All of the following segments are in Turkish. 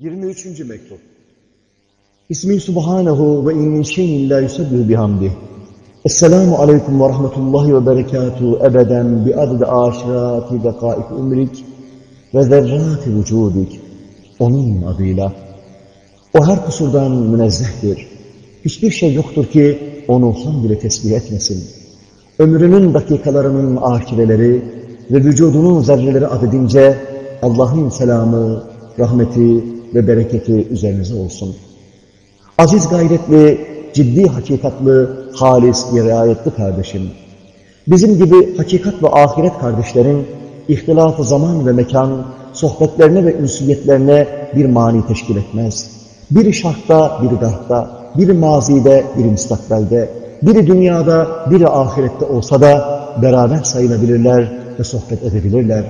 23. mektup. İsmi Subhanehu ve in şeyin illa yusabbihu bihamdih. Esselamu aleyküm ve rahmetullahi ve berekatuhu ebeden bi adede aşirati bekaik umrik ve zerrati vücudik. Onun adıyla. O her kusurdan münezzehtir. Hiçbir şey yoktur ki onu ham bile tesbih etmesin. Ömrünün dakikalarının ahireleri ve vücudunun zerreleri adedince Allah'ın selamı, rahmeti ve bereketi üzerinize olsun. Aziz gayretli, ciddi hakikatlı, halis ve riayetli kardeşim, bizim gibi hakikat ve ahiret kardeşlerin ihtilafı zaman ve mekan, sohbetlerine ve ünsiyetlerine bir mani teşkil etmez. Biri şartta, biri gahta, biri mazide, biri müstakbelde, biri dünyada, biri ahirette olsa da beraber sayılabilirler ve sohbet edebilirler.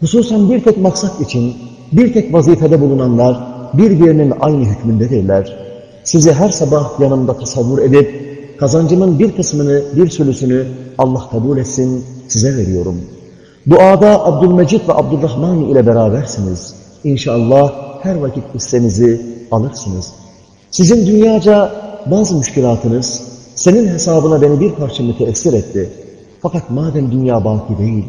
Hususen bir tek maksat için, bir tek vazifede bulunanlar birbirinin aynı hükmündedirler. Sizi her sabah yanımda tasavvur edip, kazancımın bir kısmını, bir sülüsünü Allah kabul etsin, size veriyorum. Duada Abdülmecid ve Abdurrahman ile berabersiniz. İnşallah her vakit hissenizi alırsınız. Sizin dünyaca bazı müşkilatınız, senin hesabına beni bir parça müteessir etti. Fakat madem dünya baki değil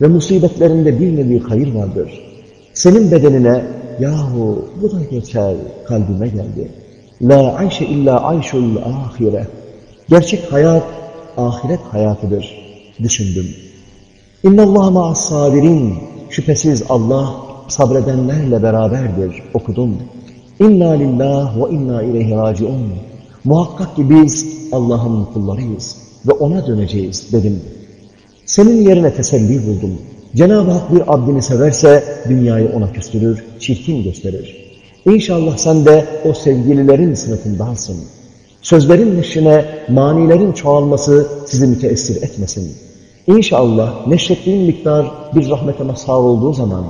ve musibetlerinde bir nevi hayır vardır, senin bedenine yahu bu da geçer kalbime geldi. La ayşe illa ayşul ahire. Gerçek hayat ahiret hayatıdır. Düşündüm. İnna Allah ma'as sabirin. Şüphesiz Allah sabredenlerle beraberdir. Okudum. İnna lillah ve inna ileyhi raciun. Muhakkak ki biz Allah'ın kullarıyız ve ona döneceğiz dedim. Senin yerine teselli buldum. Cenab-ı Hak bir abdini severse dünyayı ona küstürür, çirkin gösterir. İnşallah sen de o sevgililerin sınıfındansın. Sözlerin neşrine manilerin çoğalması sizi müteessir etmesin. İnşallah neşrettiğin miktar bir rahmete mazhar olduğu zaman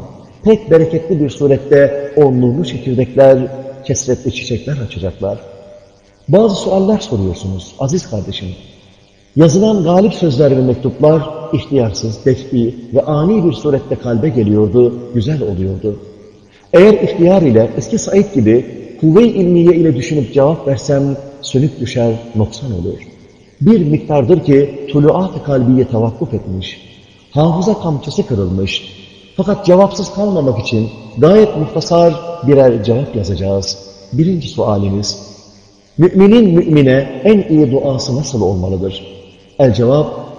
pek bereketli bir surette o nurlu çekirdekler, kesretli çiçekler açacaklar. Bazı sualler soruyorsunuz aziz kardeşim. Yazılan galip sözler ve mektuplar ihtiyarsız, defi ve ani bir surette kalbe geliyordu, güzel oluyordu. Eğer ihtiyar ile eski Said gibi kuvve-i ilmiye ile düşünüp cevap versem sönük düşer, noksan olur. Bir miktardır ki tuluat-ı kalbiye tavakkuf etmiş, hafıza kamçısı kırılmış. Fakat cevapsız kalmamak için gayet muhtasar birer cevap yazacağız. Birinci sualimiz, müminin mümine en iyi duası nasıl olmalıdır? El cevap,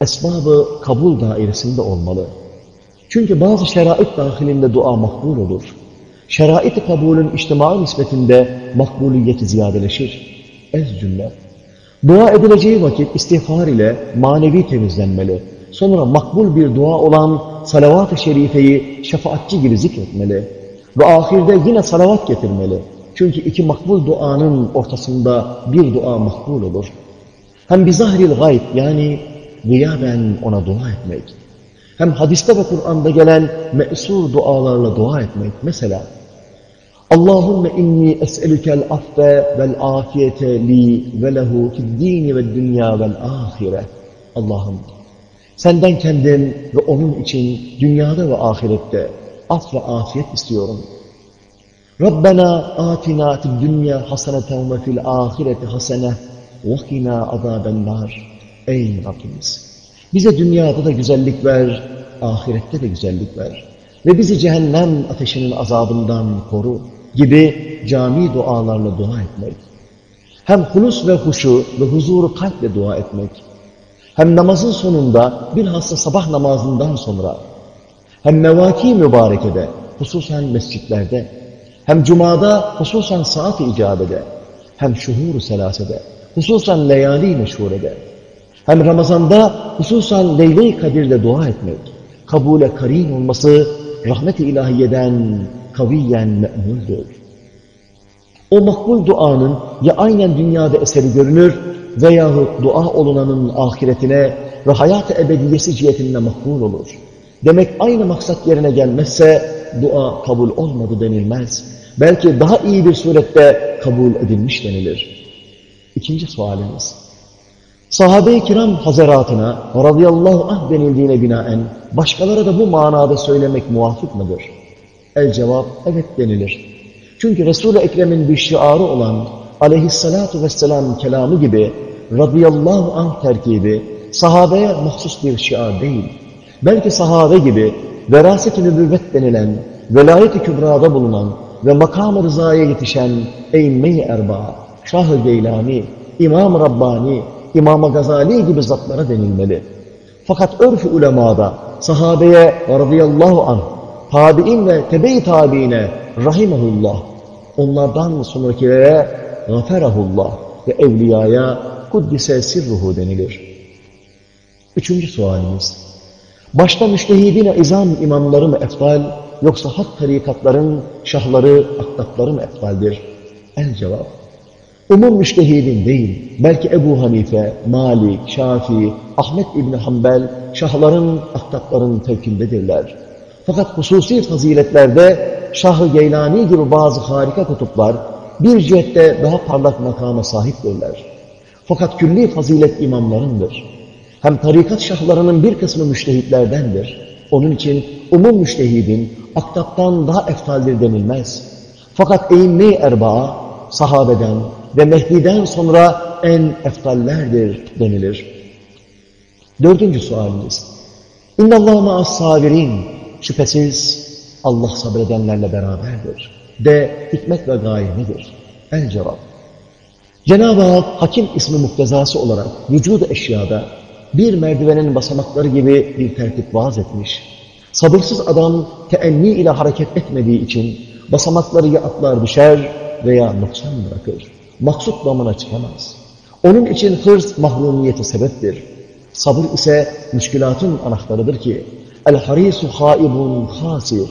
esbabı kabul dairesinde olmalı. Çünkü bazı şerait dahilinde dua makbul olur. Şerait-i kabulün içtimai nispetinde makbuliyeti ziyadeleşir. Ez cümle. Dua edileceği vakit istiğfar ile manevi temizlenmeli. Sonra makbul bir dua olan salavat-ı şerifeyi şefaatçi gibi zikretmeli. Ve ahirde yine salavat getirmeli. Çünkü iki makbul duanın ortasında bir dua makbul olur. Hem bizahril gayb yani gıyaben ona dua etmek. Hem hadiste ve Kur'an'da gelen me'sur dualarla dua etmek. Mesela Allahümme inni es'elükel affe vel afiyete li ve lehu fiddini ve dünya vel ahire. Allah'ım senden kendim ve onun için dünyada ve ahirette af ve afiyet istiyorum. Rabbena atina fid dünya haseneten ve fil ahireti hasene ve kina azaben nar. Ey Rabbimiz! Bize dünyada da güzellik ver, ahirette de güzellik ver. Ve bizi cehennem ateşinin azabından koru gibi cami dualarla dua etmek. Hem hulus ve huşu ve huzuru kalple dua etmek. Hem namazın sonunda bilhassa sabah namazından sonra. Hem mevaki mübarekede, hususen mescitlerde. Hem cumada, hususen saat-i icabede. Hem şuhur-u selasede, hususen leyali meşhurede. Hem Ramazan'da hususan Leyle-i Kadir'de dua etmek, kabule karin olması rahmet-i ilahiyeden kaviyen me'muldür. O makbul duanın ya aynen dünyada eseri görünür veyahut dua olunanın ahiretine ve hayat-ı ebediyesi cihetinde makbul olur. Demek aynı maksat yerine gelmezse dua kabul olmadı denilmez. Belki daha iyi bir surette kabul edilmiş denilir. İkinci sualimiz. Sahabe-i kiram hazaratına radıyallahu anh denildiğine binaen başkalara da bu manada söylemek muvafık mıdır? El cevap evet denilir. Çünkü Resul-i Ekrem'in bir şiarı olan aleyhissalatu vesselam kelamı gibi radıyallahu anh terkibi sahabeye mahsus bir şiar değil. Belki sahabe gibi veraset-i nübüvvet denilen, velayet-i kübrada bulunan ve makam-ı rızaya yetişen eyyme-i erba, Şah-ı Geylani, İmam Rabbani, İmam Gazali gibi zatlara denilmeli. Fakat örf-ü ulemada sahabeye radıyallahu anh, tabi'in ve tebe-i tabi'ine rahimahullah, onlardan sonrakilere gaferahullah ve evliyaya kuddise sirruhu denilir. Üçüncü sualimiz. Başta müştehidine izam imamları mı eftal, yoksa hak tarikatların şahları, aktapları mı eftaldir? El cevap. Umum müştehidin değil, belki Ebu Hanife, Malik, Şafii, Ahmet İbni Hanbel, şahların, aktapların tevkindedirler. Fakat hususi faziletlerde Şah-ı Geylani gibi bazı harika kutuplar bir cihette daha parlak makama sahiptirler. Fakat külli fazilet imamlarındır. Hem tarikat şahlarının bir kısmı müştehitlerdendir. Onun için umum müştehidin aktaptan daha eftaldir denilmez. Fakat eğimme-i erbaa sahabeden ve Mehdi'den sonra en eftallerdir denilir. Dördüncü sualimiz. İnnallâhu ma'as sabirin. Şüphesiz Allah sabredenlerle beraberdir. De hikmet ve gaye nedir? El cevap. Cenab-ı Hak hakim ismi muktezası olarak vücud eşyada bir merdivenin basamakları gibi bir tertip vaaz etmiş. Sabırsız adam teenni ile hareket etmediği için basamakları ya atlar düşer veya noksan bırakır. Maksut damına çıkamaz. Onun için hırs mahrumiyeti sebeptir. Sabır ise müşkülatın anahtarıdır ki el-harisu haibun hasir.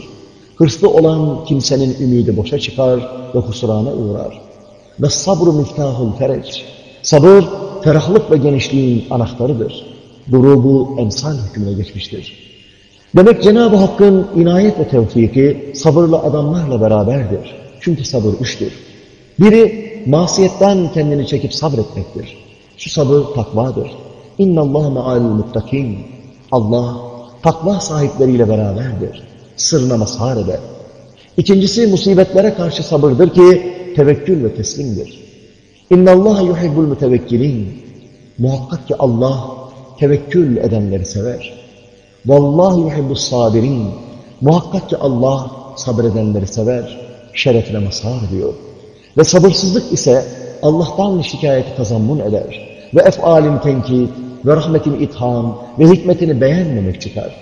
Hırslı olan kimsenin ümidi boşa çıkar ve husrana uğrar. Ve sabru miftahul fereç. Sabır, ferahlık ve genişliğin anahtarıdır. Durubu emsal hükmüne geçmiştir. Demek Cenab-ı Hakk'ın inayet ve tevfiki sabırlı adamlarla beraberdir. Çünkü sabır üçtür. Biri masiyetten kendini çekip sabretmektir. Şu sabır takvadır. İnna Allah ma'al muttakin. Allah takva sahipleriyle beraberdir. Sırrına mazhar eder. İkincisi musibetlere karşı sabırdır ki tevekkül ve teslimdir. İnna Allah yuhibbul mutevekkilin. Muhakkak ki Allah tevekkül edenleri sever. Vallahi yuhibbus sabirin. Muhakkak ki Allah sabredenleri sever Şerefine mazhar ediyor. Ve sabırsızlık ise Allah'tan şikayeti kazanmun eder. Ve efalin tenkit ve rahmetin itham ve hikmetini beğenmemek çıkar.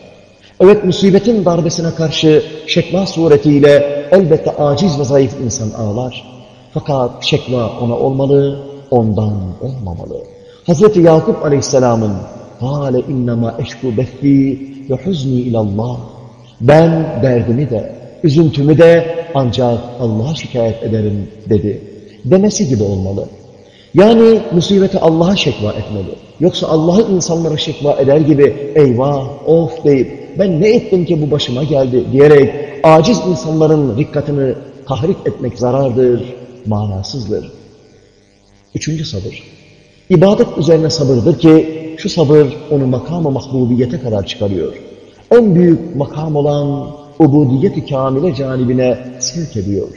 Evet musibetin darbesine karşı şekva suretiyle elbette aciz ve zayıf insan ağlar. Fakat şekva ona olmalı, ondan olmamalı. Hazreti Yakup Aleyhisselam'ın قَالَ اِنَّمَا اَشْكُ بَثِّي وَحُزْنِي اِلَى اللّٰهِ Ben derdimi de, üzüntümü de ancak Allah'a şikayet ederim dedi. Demesi gibi olmalı. Yani musibeti Allah'a şekva etmeli. Yoksa Allah'ı insanlara şekva eder gibi eyvah, of deyip ben ne ettim ki bu başıma geldi diyerek aciz insanların dikkatini tahrik etmek zarardır, manasızdır. Üçüncü sabır. İbadet üzerine sabırdır ki şu sabır onu makam-ı mahbubiyete kadar çıkarıyor. En büyük makam olan ubudiyet-i kamile canibine sevk ediyor.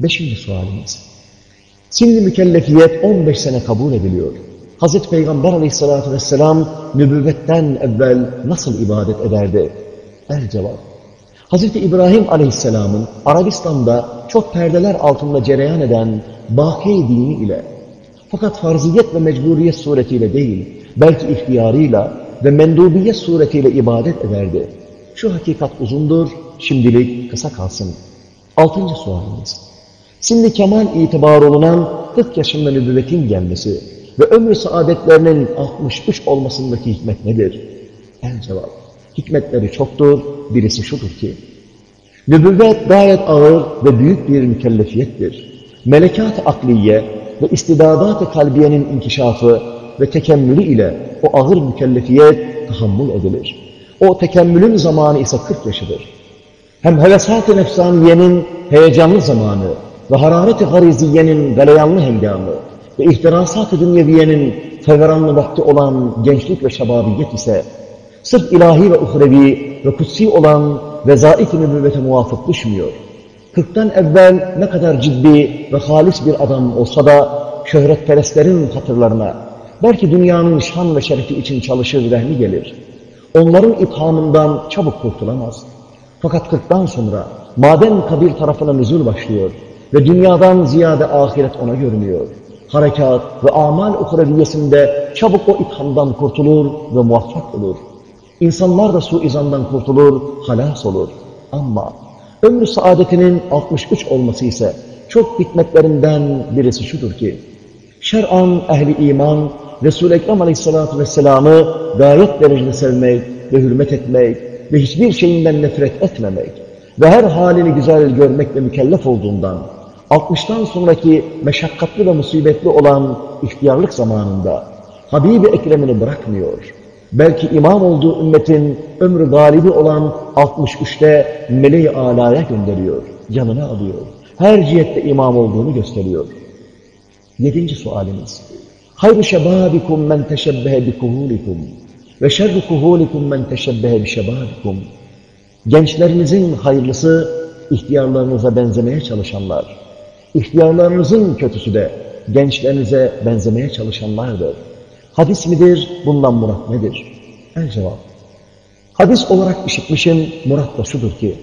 Beşinci sualimiz. Şimdi mükellefiyet 15 sene kabul ediliyor. Hazreti Peygamber aleyhissalatü vesselam nübüvvetten evvel nasıl ibadet ederdi? El cevap. Hazreti İbrahim aleyhisselamın Arabistan'da çok perdeler altında cereyan eden baki dini ile fakat farziyet ve mecburiyet suretiyle değil, belki ihtiyarıyla ve mendubiyet suretiyle ibadet ederdi. Şu hakikat uzundur, şimdilik kısa kalsın. Altıncı sualimiz. Şimdi kemal itibar olunan 40 yaşında nübüvvetin gelmesi ve ömrü saadetlerinin 63 olmasındaki hikmet nedir? El cevap. Hikmetleri çoktur, birisi şudur ki, nübüvvet gayet ağır ve büyük bir mükellefiyettir. Melekat-ı akliye ve istidadat-ı kalbiyenin inkişafı ve tekemmülü ile o ağır mükellefiyet tahammül edilir. O tekemmülün zamanı ise 40 yaşıdır. Hem hevesat-ı nefsaniyenin heyecanlı zamanı ve hararet-i gariziyenin galeyanlı hengamı ve ihtirasat-ı dünyeviyenin feveranlı vakti olan gençlik ve şebabiyet ise Sırf ilahi ve uhrevi ve kutsi olan vezait-i nübüvvete muvafık düşmüyor. Kırktan evvel ne kadar ciddi ve halis bir adam olsa da şöhretperestlerin hatırlarına, belki dünyanın şan ve şerefi için çalışır vehmi gelir. Onların ithamından çabuk kurtulamaz. Fakat kırktan sonra maden kabir tarafına nüzul başlıyor ve dünyadan ziyade ahiret ona görünüyor. Harekat ve amal uhreviyesinde çabuk o ithamdan kurtulur ve muvaffak olur. İnsanlar da suizandan kurtulur, halas olur. Ama ömrü saadetinin 63 olması ise çok hikmetlerinden birisi şudur ki, şer'an ehli iman, Resul-i Ekrem aleyhissalatü vesselam'ı gayet derecede sevmek ve hürmet etmek ve hiçbir şeyinden nefret etmemek ve her halini güzel görmekle mükellef olduğundan 60'tan sonraki meşakkatli ve musibetli olan ihtiyarlık zamanında Habibi Ekrem'ini bırakmıyor. Belki imam olduğu ümmetin ömrü galibi olan 63'te meleği alaya gönderiyor, yanına alıyor. Her cihette imam olduğunu gösteriyor. Yedinci sualimiz. Hayru şebabikum men teşebbehe bi kuhulikum ve şerru kuhulikum men teşebbehe bi şebabikum. Gençlerinizin hayırlısı ihtiyarlarınıza benzemeye çalışanlar. İhtiyarlarınızın kötüsü de gençlerinize benzemeye çalışanlardır. Hadis midir? Bundan murat nedir? El cevap. Hadis olarak işitmişim, murat da şudur ki,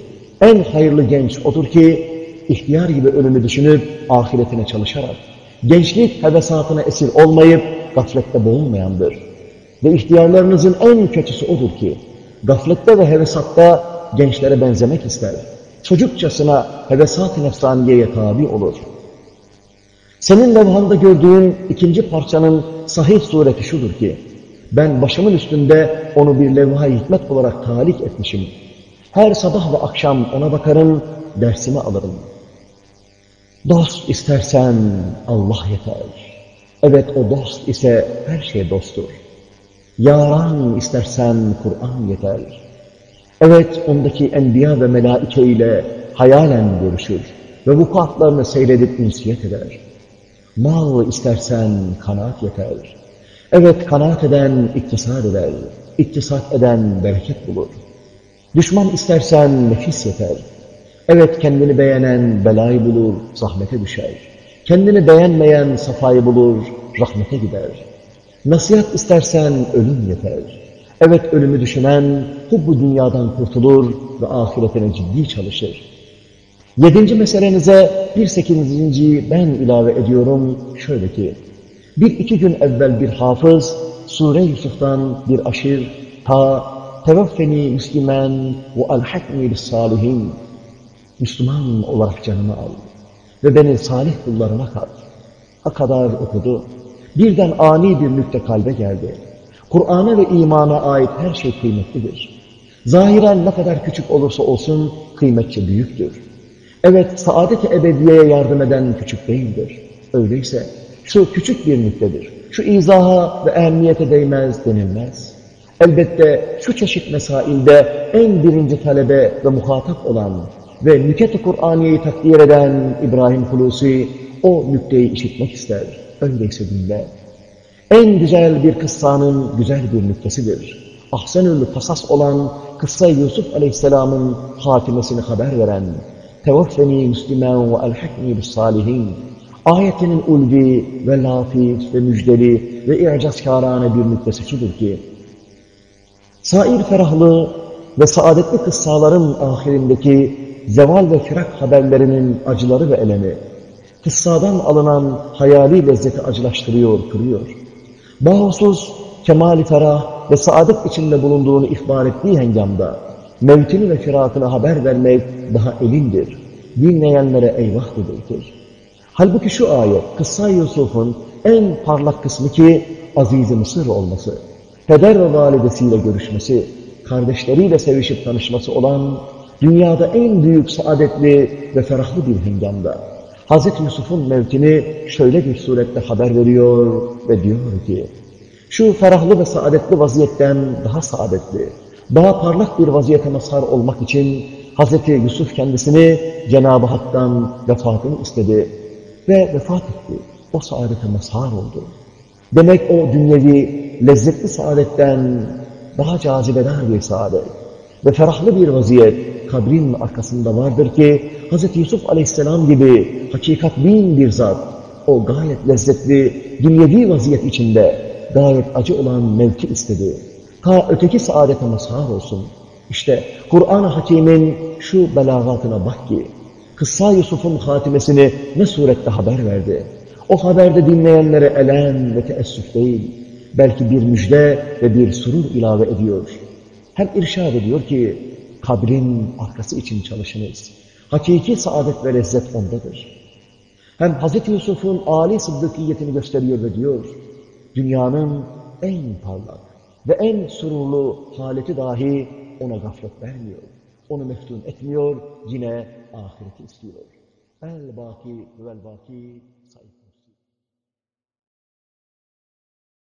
en hayırlı genç odur ki, ihtiyar gibi ölümü düşünüp ahiretine çalışarak, gençlik hevesatına esir olmayıp gaflette boğulmayandır. Ve ihtiyarlarınızın en kötüsü odur ki, gaflette ve hevesatta gençlere benzemek ister. Çocukçasına hevesat-ı nefsaniyeye tabi olur. Senin levhanda gördüğün ikinci parçanın sahih sureti şudur ki, ben başımın üstünde onu bir levha-i hikmet olarak talik etmişim. Her sabah ve akşam ona bakarım, dersimi alırım. Dost istersen Allah yeter. Evet o dost ise her şey dosttur. Yaran istersen Kur'an yeter. Evet ondaki enbiya ve melaike ile hayalen görüşür ve vukuatlarını seyredip ünsiyet eder. Mal istersen kanaat yeter. Evet kanaat eden iktisat eder. İktisat eden bereket bulur. Düşman istersen nefis yeter. Evet kendini beğenen belayı bulur, zahmete düşer. Kendini beğenmeyen safayı bulur, rahmete gider. Nasihat istersen ölüm yeter. Evet ölümü düşünen bu dünyadan kurtulur ve ahiretine ciddi çalışır. Yedinci meselenize bir sekizinci ben ilave ediyorum. Şöyle ki, bir iki gün evvel bir hafız, Sure Yusuf'tan bir aşir, ta tevaffeni müslimen ve alhakni salihin, Müslüman olarak canımı al ve beni salih kullarına kat. Ha kadar okudu. Birden ani bir nükte kalbe geldi. Kur'an'a ve imana ait her şey kıymetlidir. Zahiren ne kadar küçük olursa olsun kıymetçe büyüktür. Evet, saadet-i ebediyeye yardım eden küçük değildir. Öyleyse şu küçük bir nüktedir. Şu izaha ve ehemmiyete değmez denilmez. Elbette şu çeşit mesailde en birinci talebe ve muhatap olan ve nüket-i Kur'aniyeyi takdir eden İbrahim Hulusi o nükteyi işitmek ister. Öyleyse dinle. En güzel bir kıssanın güzel bir nüktesidir. Ahsenül kasas olan kıssa Yusuf Aleyhisselam'ın hatimesini haber veren Tevaffeni Müslüman ve elhakni bis salihin ayetinin ulvi ve lafif ve müjdeli ve i'cazkârâne bir nüktesi şudur ki sair ferahlı ve saadetli kıssaların ahirindeki zeval ve firak haberlerinin acıları ve elemi, kıssadan alınan hayali lezzeti acılaştırıyor, kırıyor. Bahusuz kemali ferah ve saadet içinde bulunduğunu ihbar ettiği hengamda, mevtini ve firakını haber vermek daha elindir. Dinleyenlere eyvah dedirtir. Halbuki şu ayet, kıssa Yusuf'un en parlak kısmı ki Aziz-i Mısır olması, peder ve validesiyle görüşmesi, kardeşleriyle sevişip tanışması olan dünyada en büyük saadetli ve ferahlı bir hengamda Hz. Yusuf'un mevkini şöyle bir surette haber veriyor ve diyor ki şu ferahlı ve saadetli vaziyetten daha saadetli, daha parlak bir vaziyete mazhar olmak için Hz. Yusuf kendisini Cenab-ı Hak'tan vefatını istedi ve vefat etti. O saadete mazhar oldu. Demek o dünyevi lezzetli saadetten daha cazibedar bir saadet ve ferahlı bir vaziyet kabrin arkasında vardır ki Hz. Yusuf aleyhisselam gibi hakikatmin bir zat o gayet lezzetli dünyevi vaziyet içinde gayet acı olan mevki istedi. Ta öteki saadete mazhar olsun. İşte Kur'an-ı Hakim'in şu belagatına bak ki Kıssa Yusuf'un hatimesini ne surette haber verdi. O haberde dinleyenlere elem ve teessüf değil, belki bir müjde ve bir surur ilave ediyor. Hem irşad ediyor ki, kabrin arkası için çalışınız. Hakiki saadet ve lezzet ondadır. Hem Hz. Yusuf'un âli sıddıkiyetini gösteriyor ve diyor, dünyanın en parlak ve en sururlu haleti dahi ona gaflet vermiyor. Onu meftun etmiyor, yine ahireti istiyor. El-Baki vel-Baki